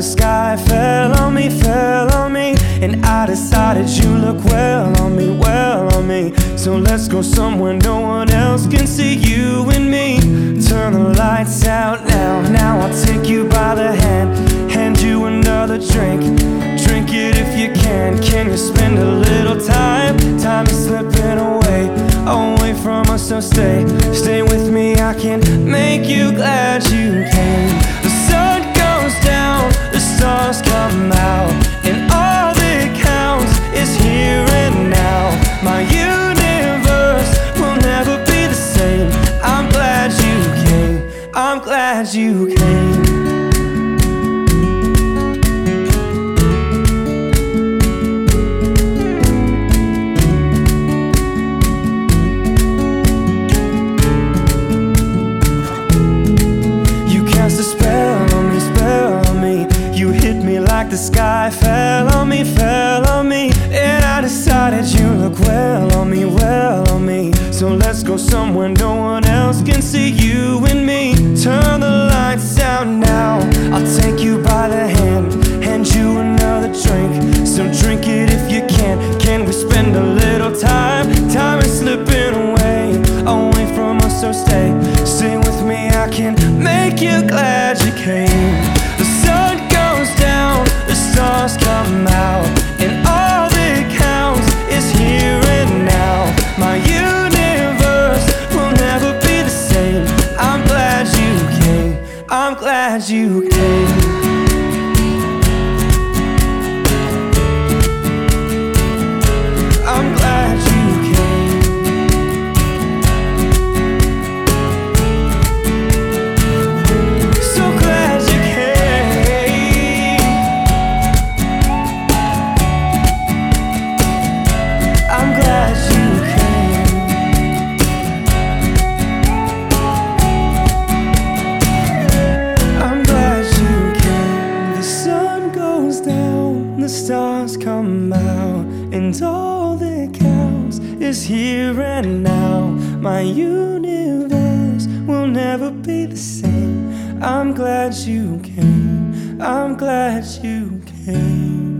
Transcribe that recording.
The sky fell on me, fell on me. And I decided you look well on me, well on me. So let's go somewhere no one else can see you and me. Turn the lights out now, now I'll take you by the hand, hand you another drink. Drink it if you can. Can you spend a little time? Time is slipping away, away from us. So stay, stay with me. I can make you glad you came. My universe will never be the same. I'm glad you came. I'm glad you came. You cast a So let's go somewhere no one else can see you I'm glad you came. Come out, and all that counts is here and now. My universe will never be the same. I'm glad you came. I'm glad you came.